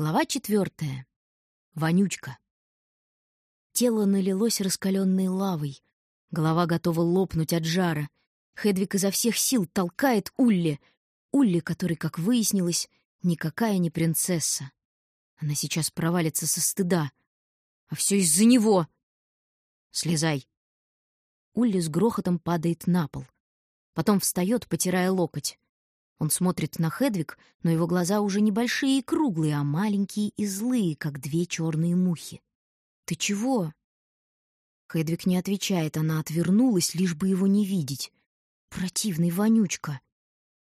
Глава четвертая. Вонючка. Тело налилось раскаленной лавой. Голова готова лопнуть от жара. Хедвик изо всех сил толкает Улли. Улли, который, как выяснилось, никакая не принцесса. Она сейчас провалится со стыда. А все из-за него. Слезай. Улли с грохотом падает на пол. Потом встает, потирая локоть. Он смотрит на Хедвиг, но его глаза уже не большие и круглые, а маленькие и злые, как две черные мухи. «Ты чего?» Хедвиг не отвечает, она отвернулась, лишь бы его не видеть. Противный вонючка.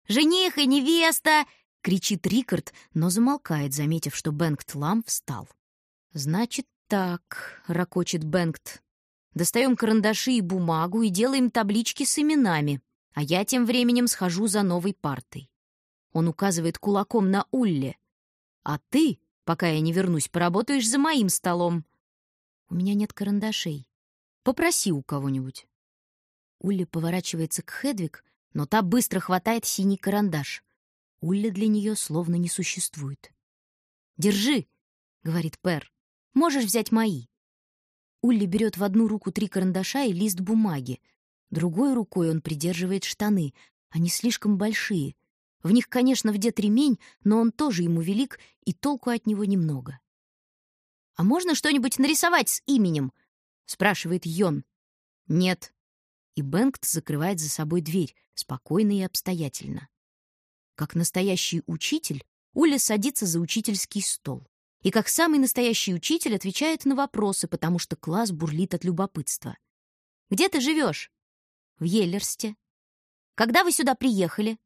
«Жених и невеста!» — кричит Рикард, но замолкает, заметив, что Бенгт Лам встал. «Значит так», — ракочет Бенгт. «Достаем карандаши и бумагу и делаем таблички с именами а я тем временем схожу за новой партой. Он указывает кулаком на Улле. А ты, пока я не вернусь, поработаешь за моим столом. У меня нет карандашей. Попроси у кого-нибудь. Улли поворачивается к Хедвиг, но та быстро хватает синий карандаш. Улли для нее словно не существует. «Держи», — говорит Пер. «Можешь взять мои». Улли берет в одну руку три карандаша и лист бумаги, Другой рукой он придерживает штаны. Они слишком большие. В них, конечно, вдет ремень, но он тоже ему велик, и толку от него немного. «А можно что-нибудь нарисовать с именем?» — спрашивает Йон. «Нет». И Бенгт закрывает за собой дверь, спокойно и обстоятельно. Как настоящий учитель, Уля садится за учительский стол. И как самый настоящий учитель отвечает на вопросы, потому что класс бурлит от любопытства. «Где ты живешь?» В Еллерсте. Когда вы сюда приехали?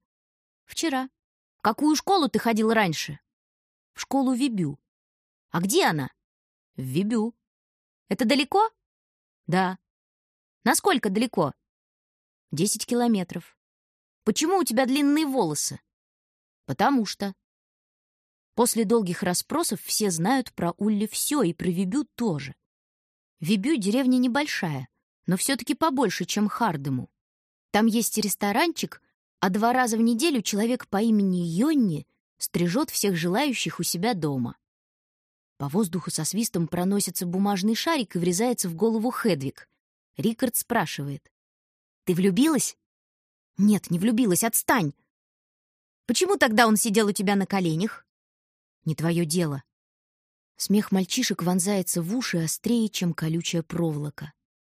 Вчера. В какую школу ты ходил раньше? В школу Вибю. А где она? В Вибю. Это далеко? Да. Насколько далеко? Десять километров. Почему у тебя длинные волосы? Потому что. После долгих расспросов все знают про Улли все и про Вибю тоже. Вибю деревня небольшая, но все-таки побольше, чем Хардему. Там есть ресторанчик, а два раза в неделю человек по имени Йонни стрижет всех желающих у себя дома. По воздуху со свистом проносится бумажный шарик и врезается в голову Хедвиг. Рикард спрашивает. «Ты влюбилась?» «Нет, не влюбилась, отстань!» «Почему тогда он сидел у тебя на коленях?» «Не твое дело». Смех мальчишек вонзается в уши острее, чем колючая проволока.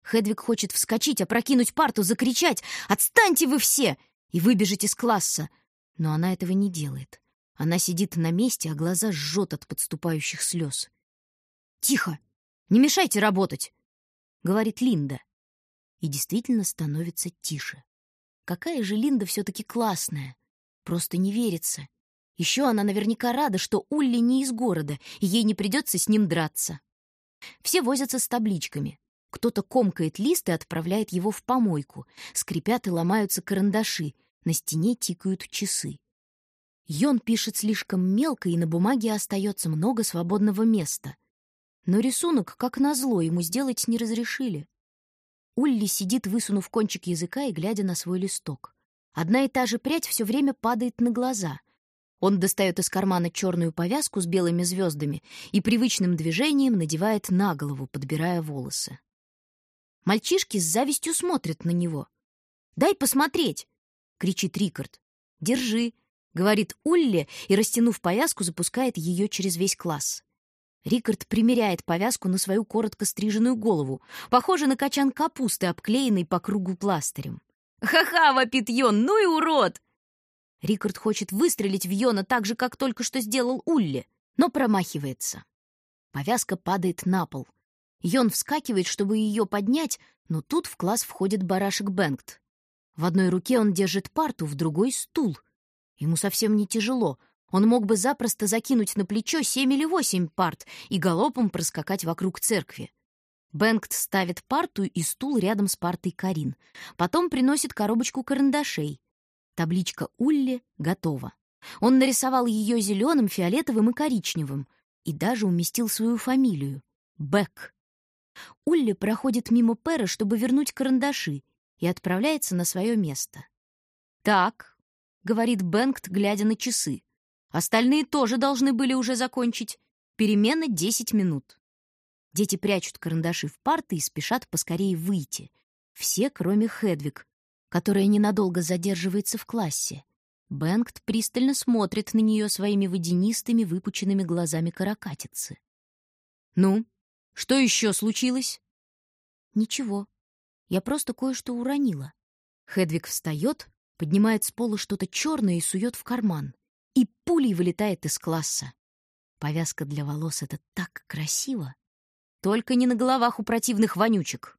Хедвиг хочет вскочить, опрокинуть парту, закричать «Отстаньте вы все!» и выбежать из класса. Но она этого не делает. Она сидит на месте, а глаза жжет от подступающих слез. «Тихо! Не мешайте работать!» — говорит Линда. И действительно становится тише. Какая же Линда все-таки классная. Просто не верится. Еще она наверняка рада, что Улли не из города, и ей не придется с ним драться. Все возятся с табличками. Кто-то комкает лист и отправляет его в помойку. Скрипят и ломаются карандаши. На стене тикают часы. Йон пишет слишком мелко, и на бумаге остается много свободного места. Но рисунок, как назло, ему сделать не разрешили. Улли сидит, высунув кончик языка и глядя на свой листок. Одна и та же прядь все время падает на глаза. Он достает из кармана черную повязку с белыми звездами и привычным движением надевает на голову, подбирая волосы. Мальчишки с завистью смотрят на него. «Дай посмотреть!» — кричит Рикард. «Держи!» — говорит Улли и, растянув повязку, запускает ее через весь класс. Рикард примеряет повязку на свою коротко стриженную голову, похоже на качан капусты, обклеенный по кругу пластырем. «Ха-ха!» — вопит Йон. «Ну и урод!» Рикард хочет выстрелить в Йона так же, как только что сделал Улли, но промахивается. Повязка падает на пол. Йон вскакивает, чтобы ее поднять, но тут в класс входит барашек Бенгт. В одной руке он держит парту, в другой — стул. Ему совсем не тяжело. Он мог бы запросто закинуть на плечо семь или восемь парт и галопом проскакать вокруг церкви. Бенгт ставит парту и стул рядом с партой Карин. Потом приносит коробочку карандашей. Табличка Улли готова. Он нарисовал ее зеленым, фиолетовым и коричневым и даже уместил свою фамилию — Бек. Улли проходит мимо Пэра, чтобы вернуть карандаши, и отправляется на свое место. «Так», — говорит Бенгт, глядя на часы, Остальные тоже должны были уже закончить. Перемена 10 минут. Дети прячут карандаши в парты и спешат поскорее выйти. Все, кроме Хедвиг, которая ненадолго задерживается в классе. Бенгт пристально смотрит на нее своими водянистыми выпученными глазами каракатицы. «Ну, что еще случилось?» «Ничего. Я просто кое-что уронила». Хедвиг встает, поднимает с пола что-то черное и сует в карман. И пулей вылетает из класса. Повязка для волос — это так красиво. Только не на головах у противных вонючек.